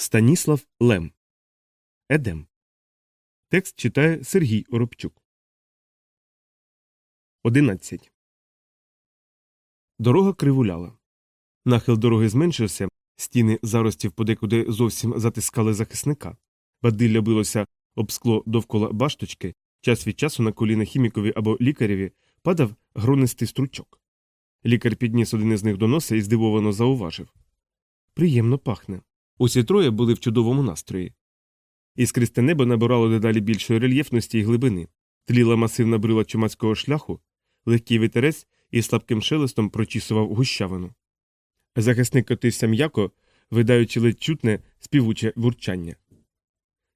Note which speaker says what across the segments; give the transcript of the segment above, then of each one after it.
Speaker 1: Станіслав Лем. Едем. Текст читає Сергій Оробчук. 11. Дорога кривуляла. Нахил дороги зменшився, стіни заростів подекуди зовсім затискали захисника. Бадилля билося об скло довкола башточки, час від часу на коліна хімікові або лікареві падав гронистий стручок. Лікар підніс один із них до носа і здивовано зауважив Приємно пахне. Усі троє були в чудовому настрої. Іскристе небо набирало дедалі більшої рельєфності й глибини, тліла масивна брила чумацького шляху, легкий вітерець із слабким шелестом прочісував гущавину. Захисник котився м'яко, видаючи ледь чутне співуче вурчання.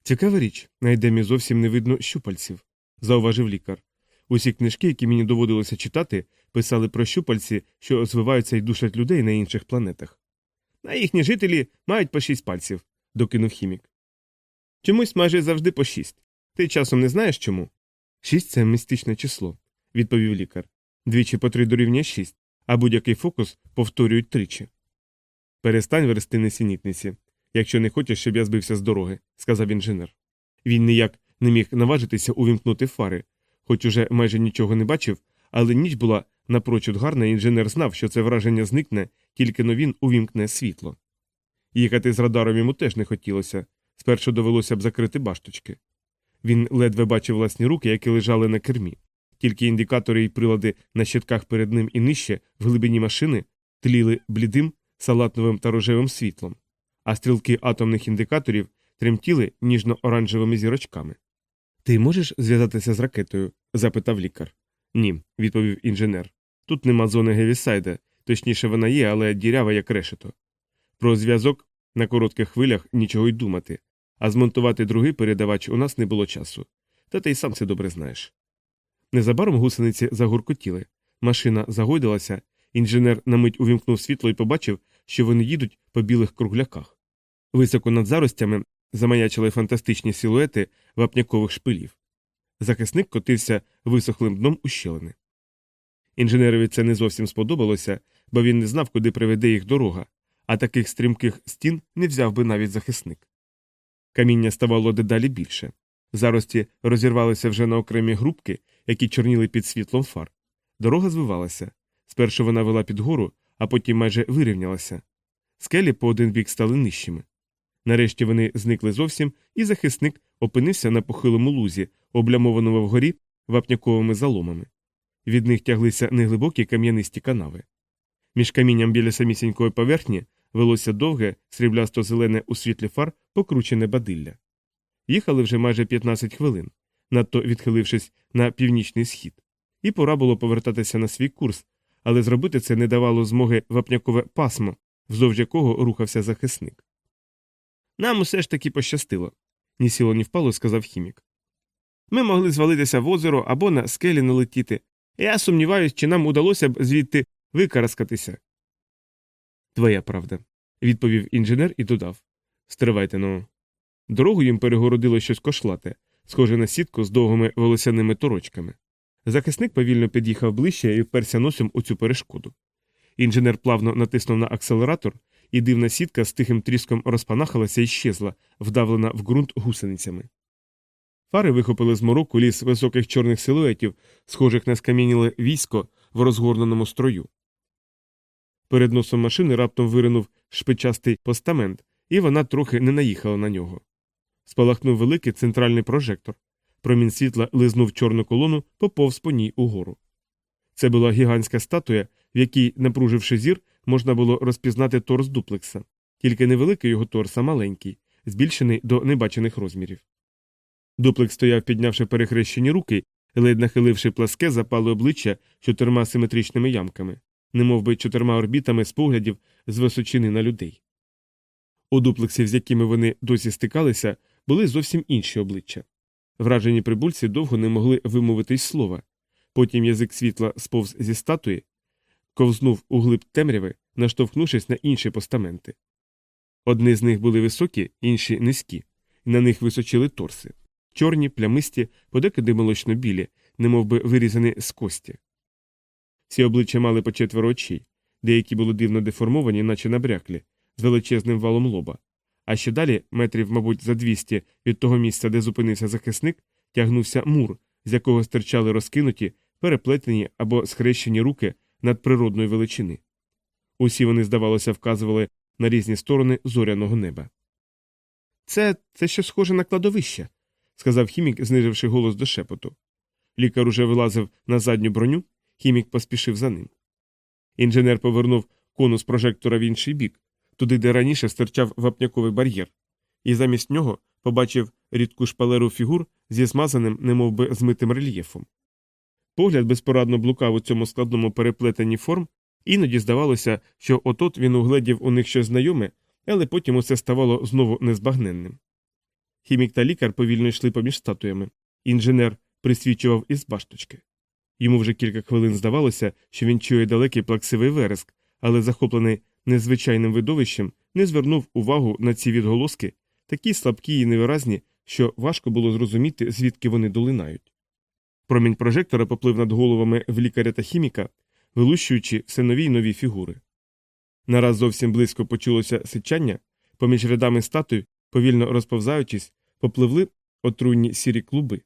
Speaker 1: Цікава річ, на едемі зовсім не видно щупальців, зауважив лікар. Усі книжки, які мені доводилося читати, писали про щупальці, що звиваються і душать людей на інших планетах. А їхні жителі мають по шість пальців, докинув хімік. Чомусь майже завжди по шість. Ти часом не знаєш чому? Шість це містичне число, відповів лікар. Двічі по три дорівнює шість, а будь-який фокус повторюють тричі. Перестань версти несенітниці, якщо не хочеш, щоб я збився з дороги, сказав інженер. Він ніяк не міг наважитися увімкнути фари, хоч уже майже нічого не бачив, але ніч була напрочуд гарна, і інженер знав, що це враження зникне, тільки но він увімкне світло. Їхати з радаром йому теж не хотілося, спершу довелося б закрити башточки. Він ледве бачив власні руки, які лежали на кермі. Тільки індикатори і прилади на щитках перед ним і нижче, в глибині машини, тліли блідим, салатновим та рожевим світлом, а стрілки атомних індикаторів тремтіли ніжно-оранжевими зірочками. Ти можеш зв'язатися з ракетою? запитав лікар. Ні, відповів інженер. Тут нема зони Гевісайда, точніше вона є, але дірява як решето. Про зв'язок на коротких хвилях нічого й думати, а змонтувати другий передавач у нас не було часу. Та ти й сам це добре знаєш. Незабаром гусениці загуркотіли. Машина загойдалася, інженер на мить увімкнув світло і побачив, що вони їдуть по білих кругляках. Високо над заростями замаячили фантастичні силуети вапнякових шпилів. Захисник котився висохлим дном ущелини. Інженерові це не зовсім сподобалося, бо він не знав, куди приведе їх дорога, а таких стрімких стін не взяв би навіть захисник. Каміння ставало дедалі більше. Зарості розірвалися вже на окремі групки, які чорніли під світлом фар. Дорога звивалася. Спершу вона вела під гору, а потім майже вирівнялася. Скелі по один бік стали нижчими. Нарешті вони зникли зовсім, і захисник опинився на похилому лузі, облямованому вгорі вапняковими заломами. Від них тяглися неглибокі кам'янисті канави. Між камінням біля самісінької поверхні велося довге, сріблясто зелене у світлі фар покручене бадилля. Їхали вже майже 15 хвилин, надто відхилившись на північний схід, і пора було повертатися на свій курс, але зробити це не давало змоги вапнякове пасмо, вздовж якого рухався захисник. Нам усе ж таки пощастило, ні сіло, ні впало, сказав хімік. Ми могли звалитися в озеро або на скелі налетіти. Я сумніваюсь, чи нам удалося б звідти викараскатися. Твоя правда, відповів інженер і додав. Стривайте ну. Дорогу їм перегородило щось кошлате, схоже на сітку з довгими волосяними торочками. Захисник повільно під'їхав ближче і вперся носом у цю перешкоду. Інженер плавно натиснув на акселератор, і дивна сітка з тихим тріском розпанахалася і щезла, вдавлена в ґрунт гусеницями. Фари вихопили з мороку ліс високих чорних силуетів, схожих на скам'яніле військо в розгорненому строю. Перед носом машини раптом виринув шпичастий постамент, і вона трохи не наїхала на нього. Спалахнув великий центральний прожектор. Промінь світла лизнув чорну колону, поповз по ній угору. Це була гігантська статуя, в якій, напруживши зір, можна було розпізнати торс дуплекса, тільки невеликий його торс, а маленький, збільшений до небачених розмірів. Дуплекс стояв, піднявши перехрещені руки, ледь нахиливши пласке, запале обличчя чотирма симетричними ямками, немов би чотирма орбітами з поглядів з височини на людей. У дуплексів, з якими вони досі стикалися, були зовсім інші обличчя. Вражені прибульці довго не могли вимовити й слова. Потім язик світла сповз зі статуї, ковзнув у глиб темряви, наштовхнувшись на інші постаменти. Одні з них були високі, інші низькі, і на них височили торси чорні, плямисті, подекуди молочно білі, немов би вирізані з кості. Ці обличчя мали по четверо очей, деякі були дивно деформовані, наче набряклі, з величезним валом лоба, А ще далі, метрів, мабуть, за 200 від того місця, де зупинився захисник, тягнувся мур, з якого стирчали розкинуті, переплетені або схрещені руки надприродної величини. Усі вони, здавалося, вказували на різні сторони зоряного неба. Це це що схоже на кладовище, сказав хімік, зниживши голос до шепоту. Лікар уже вилазив на задню броню, хімік поспішив за ним. Інженер повернув конус прожектора в інший бік, туди, де раніше стирчав вапняковий бар'єр, і замість нього побачив рідку шпалеру фігур зі змазаним, немовби змитим рельєфом. Погляд безпорадно блукав у цьому складному переплетенні форм, іноді здавалося, що отот він угледів у них щось знайоме, але потім усе ставало знову незбагненним. Хімік та лікар повільно йшли поміж статуями. Інженер присвічував із башточки. Йому вже кілька хвилин здавалося, що він чує далекий плаксивий вереск, але захоплений незвичайним видовищем, не звернув увагу на ці відголоски, такі слабкі і невиразні, що важко було зрозуміти, звідки вони долинають. Промінь прожектора поплив над головами в лікаря та хіміка, вилущуючи все нові й нові фігури. Нараз зовсім близько почулося сичання, поміж рядами статуй, повільно розповзаючись, попливли отруйні сірі клуби.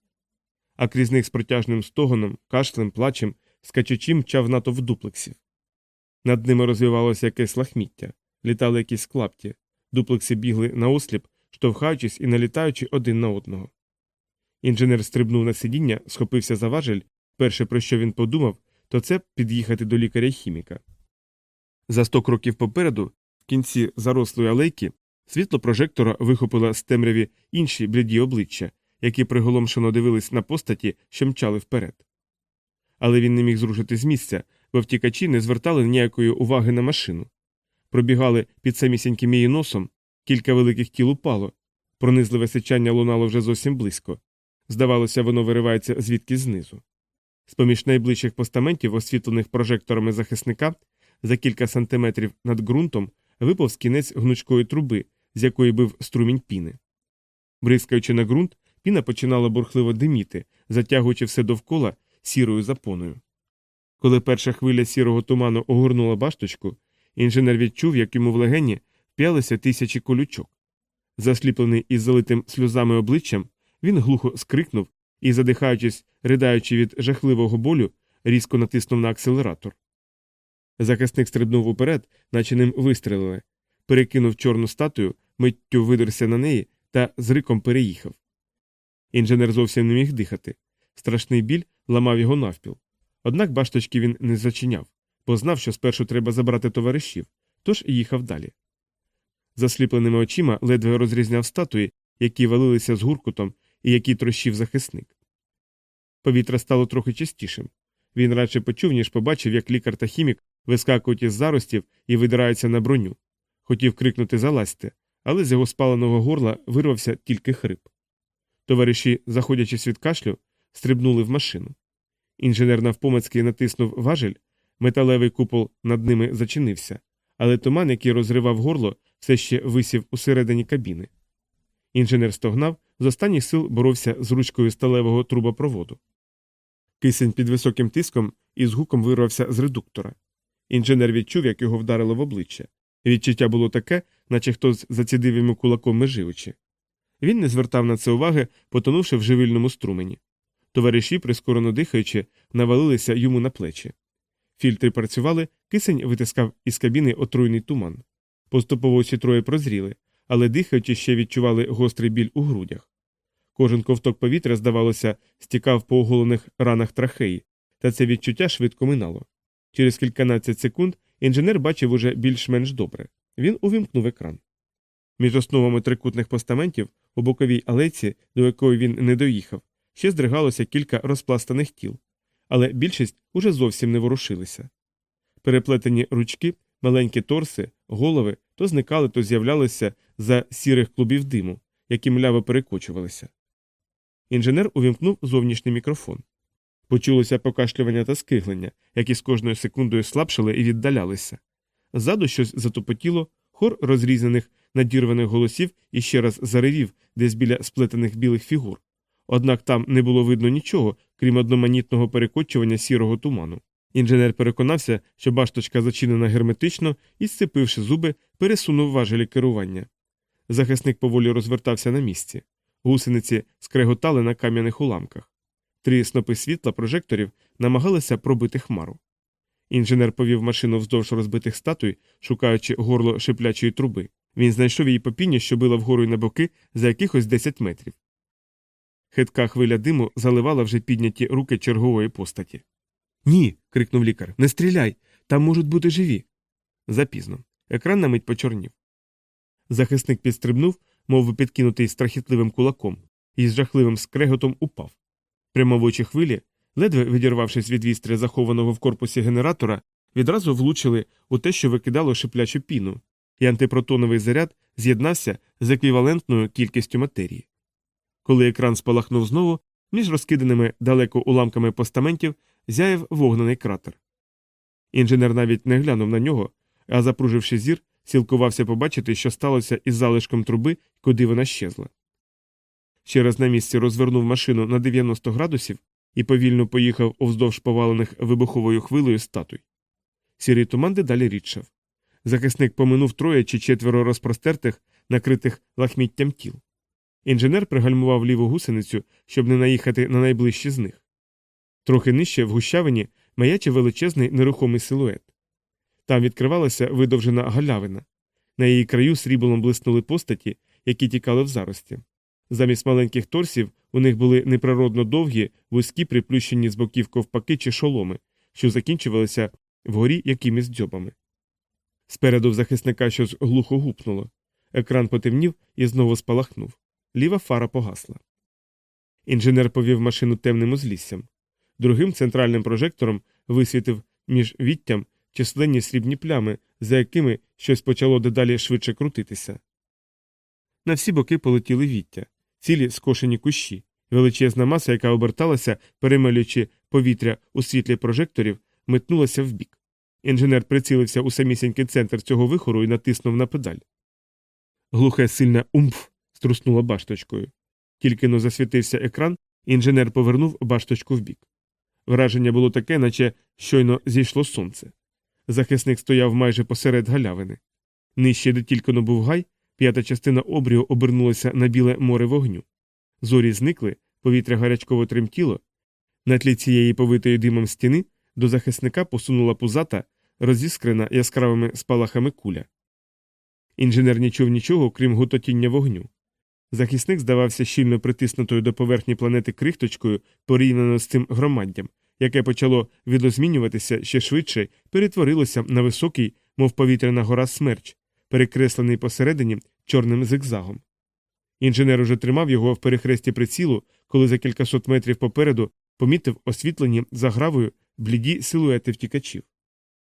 Speaker 1: А крізь них з протяжним стогоном, кашлем, плачем, скачучи мчав натовп дуплексів. Над ними розвивалося якесь лахміття, літали якісь клапті, дуплекси бігли наосліп, штовхаючись і налітаючи один на одного. Інженер стрибнув на сидіння, схопився за важель, перше, про що він подумав, то це під'їхати до лікаря хіміка. За сто кроків попереду, в кінці зарослої алейки, світло прожектора вихопило з темряві інші бліді обличчя, які приголомшено дивились на постаті, що мчали вперед. Але він не міг зрушити з місця, бо втікачі не звертали ніякої уваги на машину. Пробігали під самісіньким її носом, кілька великих тіл упало, пронизливе сичання лунало вже зовсім близько. Здавалося, воно виривається звідки знизу. З поміж найближчих постаментів, освітлених прожекторами захисника, за кілька сантиметрів над ґрунтом виповз кінець гнучкої труби, з якої бив струмінь піни. Бризкаючи на ґрунт, піна починала бурхливо диміти, затягуючи все довкола сірою запоною. Коли перша хвиля сірого туману огорнула башточку, інженер відчув, як йому в легені вп'ялися тисячі колючок. Засліплений із залитим сльозами обличчям, він глухо скрикнув і, задихаючись, ридаючи від жахливого болю, різко натиснув на акселератор. Захисник стрибнув уперед, наче ним вистрелили, перекинув чорну статую, миттю видерся на неї та з риком переїхав. Інженер зовсім не міг дихати. Страшний біль ламав його навпіл. Однак башточки він не зачиняв, бо знав, що спершу треба забрати товаришів, тож їхав далі. Засліпленими очима ледве розрізняв статуї, які валилися з гуркутом і які трощив захисник. Повітря стало трохи чистішим. Він радше почув, ніж побачив, як лікар та хімік вискакують із заростів і видираються на броню. Хотів крикнути залазьте, але з його спаленого горла вирвався тільки хрип. Товариші, заходячись від кашлю, стрибнули в машину. Інженер навпомацьки натиснув важель, металевий купол над ними зачинився, але туман, який розривав горло, все ще висів усередині кабіни. Інженер стогнав, з останніх сил боровся з ручкою сталевого трубопроводу. Кисень під високим тиском із гуком вирвався з редуктора. Інженер відчув, як його вдарило в обличчя. Відчуття було таке, наче хтось зацідив йому кулаком меживичі. Він не звертав на це уваги, потонувши в живильному струмені. Товариші, прискорено дихаючи, навалилися йому на плечі. Фільтри працювали, кисень витискав із кабіни отруйний туман. Поступово всі троє прозріли, але дихаючи ще відчували гострий біль у грудях. Кожен ковток повітря, здавалося, стікав по оголених ранах трахеї, та це відчуття швидко минало. Через кільканадцять секунд інженер бачив уже більш-менш добре. Він увімкнув екран. Між основами трикутних постаментів у боковій алеці, до якої він не доїхав, ще здригалося кілька розпластаних тіл, але більшість уже зовсім не ворушилися. Переплетені ручки, маленькі торси, голови то зникали, то з'являлися за сірих клубів диму, які мляво перекочувалися. Інженер увімкнув зовнішній мікрофон. Почулося покашлювання та скиглення, які з кожною секундою слабшили і віддалялися. Ззаду щось затопотіло, хор розрізаних надірваних голосів і ще раз заревів десь біля сплетених білих фігур. Однак там не було видно нічого, крім одноманітного перекочування сірого туману. Інженер переконався, що башточка зачинена герметично і, сцепивши зуби, пересунув важелі керування. Захисник поволі розвертався на місці. Гусениці скреготали на кам'яних уламках. Три снопи світла прожекторів намагалися пробити хмару. Інженер повів машину вздовж розбитих статуй, шукаючи горло шиплячої труби. Він знайшов її попіння, що била вгору й на боки за якихось 10 метрів. Хитка хвиля диму заливала вже підняті руки чергової постаті. Ні. крикнув лікар. Не стріляй. Там можуть бути живі. Запізно. Екран на мить почорнів. Захисник підстрибнув, мов би підкинутий страхітливим кулаком, і з жахливим скреготом упав. Прямовочі хвилі, ледве відірвавшись від вістря, захованого в корпусі генератора, відразу влучили у те, що викидало шиплячу піну, і антипротоновий заряд з'єднався з еквівалентною кількістю матерії. Коли екран спалахнув знову, між розкиданими далеко уламками постаментів зяяв вогнений кратер. Інженер навіть не глянув на нього, а запруживши зір, сілкувався побачити, що сталося із залишком труби, куди вона щезла. Ще раз на місці розвернув машину на 90 градусів і повільно поїхав овздовж повалених вибуховою хвилею статуй. Сірий туман дедалі рідшав. Захисник поминув троє чи четверо розпростертих, накритих лахміттям тіл. Інженер пригальмував ліву гусеницю, щоб не наїхати на найближчі з них. Трохи нижче в гущавині маячив величезний нерухомий силует. Там відкривалася видовжена галявина. На її краю сріблом блиснули постаті, які тікали в зарості. Замість маленьких торсів у них були неприродно довгі, вузькі приплющені з боків ковпаки чи шоломи, що закінчувалися вгорі якимись дзьобами. Спереду в захисника щось глухо гупнуло. Екран потемнів і знову спалахнув. Ліва фара погасла. Інженер повів машину темним узліссям. Другим центральним прожектором висвітив між віттям численні срібні плями, за якими щось почало дедалі швидше крутитися. На всі боки полетіли віття, цілі скошені кущі, величезна маса, яка оберталася, перемелюючи повітря у світлі прожекторів, метнулася вбік. Інженер прицілився у самісінький центр цього вихору і натиснув на педаль. Глухе сильне умф струснуло башточкою. Тільки но засвітився екран, інженер повернув башточку вбік. Враження було таке, наче щойно зійшло сонце. Захисник стояв майже посеред галявини. Нижче, де тільки но був гай, п'ята частина обрію обернулася на біле море вогню. Зорі зникли, повітря гарячково тремтіло. На тлі цієї повитої димом стіни до захисника посунула пузата, розіскрена яскравими спалахами куля. Інженер не чув нічого, крім гутотіння вогню. Захисник здавався щільно притиснутою до поверхні планети крихточкою порівняно з цим громаддям, яке почало відозмінюватися ще швидше, перетворилося на високий, мов повітряна гора смерч, перекреслений посередині чорним зигзагом. Інженер уже тримав його в перехресті прицілу, коли за кількасот метрів попереду помітив освітлені загравою бліді силуети втікачів.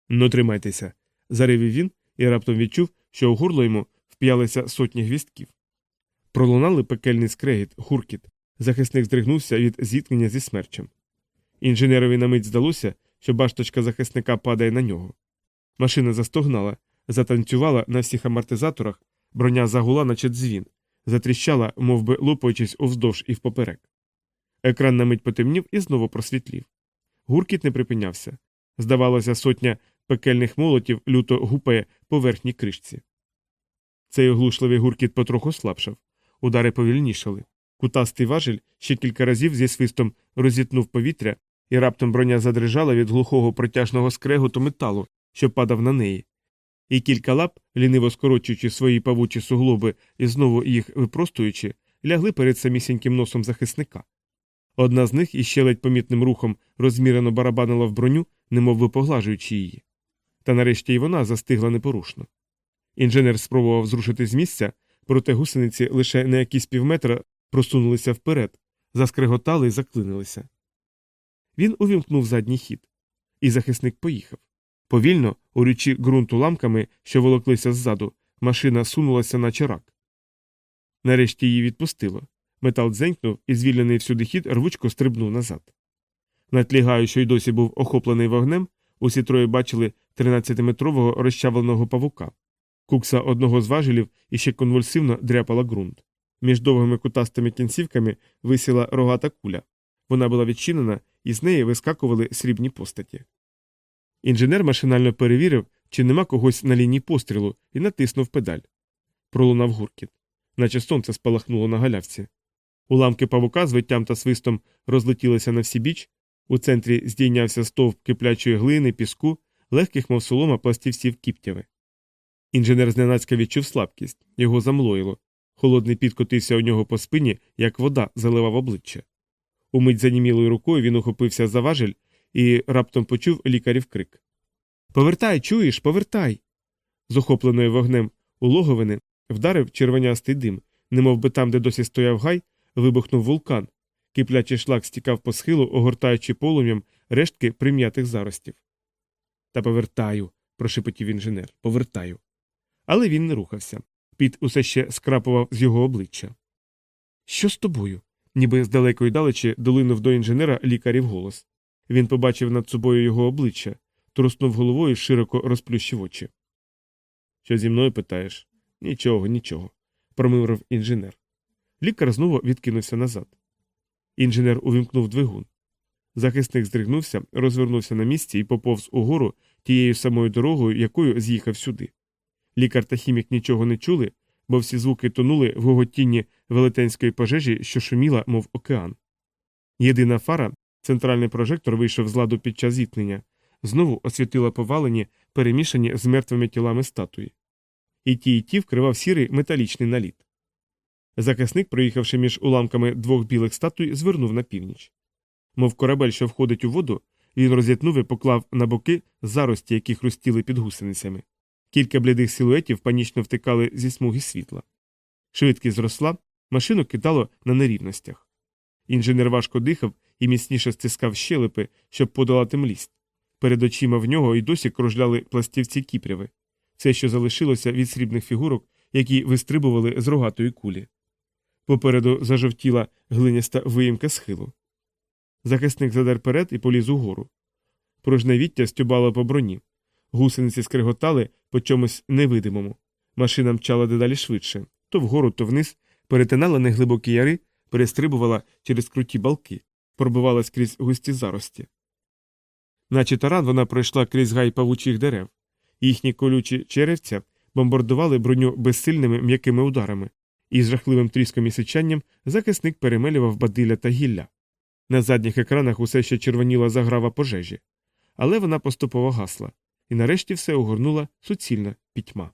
Speaker 1: Ну, тримайтеся. заривів він і раптом відчув, що у горло йому вп'ялися сотні гвістків. Пролунали пекельний скрегіт, гуркіт. Захисник здригнувся від зіткнення зі смерчем. Інженерові на мить здалося, що башточка захисника падає на нього. Машина застогнала, затанцювала на всіх амортизаторах, броня загула, наче дзвін, затріщала, мов би лупаючись овздовж і впоперек. Екран на мить потемнів і знову просвітлів. Гуркіт не припинявся. Здавалося, сотня пекельних молотів люто гупає по верхній кришці. Цей оглушливий гуркіт потроху слабшав. Удари повільнішали. Кутастий важель ще кілька разів зі свистом розітнув повітря, і раптом броня задрижала від глухого протяжного скреготу металу, що падав на неї. І кілька лап, ліниво скорочуючи свої павучі суглоби і знову їх випростуючи, лягли перед самісіньким носом захисника. Одна з них іще ледь помітним рухом розмірено барабанила в броню, немов би поглажуючи її. Та нарешті й вона застигла непорушно. Інженер спробував зрушити з місця, проте гусениці лише на якісь півметра просунулися вперед, заскреготали і заклинилися. Він увімкнув задній хід, і захисник поїхав. Повільно, урючи ґрунт уламками, що волоклися ззаду, машина сунулася на чарак. Нарешті її відпустило. Метал дзенькнув і звільнений всюди хід рвучко стрибнув назад. На тлі що й досі був охоплений вогнем, усі троє бачили 13-метрового розчавленого павука. Кукса одного з важелів іще конвульсивно дряпала ґрунт. Між довгими кутастими кінцівками висіла рогата куля. Вона була відчинена, і з неї вискакували срібні постаті. Інженер машинально перевірив, чи нема когось на лінії пострілу, і натиснув педаль. Пролунав гуркіт. наче сонце спалахнуло на галявці. Уламки павука з виттям та свистом розлетілися на всі біч, у центрі здійнявся стовп киплячої глини, піску, легких, мов солома, пластівців кіптяви. Інженер зненацька відчув слабкість, його замлоїло. Холодний піт котився у нього по спині, як вода заливав обличчя. Умить занімілою рукою він ухопився за важель і раптом почув лікарів крик. Повертай, чуєш, повертай. З охопленою вогнем улоговини вдарив червонястий дим, немов би там, де досі стояв гай, вибухнув вулкан. Киплячий шлак стікав по схилу, огортаючи полум'ям рештки прим'ятих заростів. Та повертаю, прошепотів інженер, повертаю. Але він не рухався. Піт усе ще скрапував з його обличчя. Що з тобою? ніби з далекої далечі долинув до інженера лікарів голос. Він побачив над собою його обличчя, труснув головою, широко розплющив очі. Що зі мною питаєш? Нічого, нічого, промиврив інженер. Лікар знову відкинувся назад. Інженер увімкнув двигун. Захисник здригнувся, розвернувся на місці і поповз угору тією самою дорогою, якою з'їхав сюди. Лікар та хімік нічого не чули, бо всі звуки тонули в гоготінні велетенської пожежі, що шуміла, мов океан. Єдина фара, центральний прожектор вийшов з ладу під час зіткнення, знову освітила повалені, перемішані з мертвими тілами статуї. І ті, і ті вкривав сірий металічний наліт. Захисник, проїхавши між уламками двох білих статуй, звернув на північ. Мов корабель, що входить у воду, він розітнув і поклав на боки зарості, які хрустіли під гусеницями. Кілька блідих силуетів панічно втикали зі смуги світла. Швидкість зросла, машину кидало на нерівностях. Інженер важко дихав і міцніше стискав щелепи, щоб подолати млість. Перед очима в нього й досі кружляли пластівці кіпряви, все, що залишилося від срібних фігурок, які вистрибували з рогатої кулі. Попереду зажовтіла глиняста виїмка схилу. Захисник задер перед і поліз угору. Пружне віття стюбало по броні. Гусениці скриготали по чомусь невидимому. Машина мчала дедалі швидше то вгору, то вниз, перетинала неглибокі яри, перестрибувала через круті балки, пробивалась крізь густі зарості. Наче таран вона пройшла крізь гай павучих дерев. Їхні колючі черевця бомбардували броню безсильними м'якими ударами, і з жахливим тріском і сичанням захисник перемелював бадилля та гілля. На задніх екранах усе ще червоніла заграва пожежі, але вона поступово гасла, і нарешті все огорнула суцільна пітьма.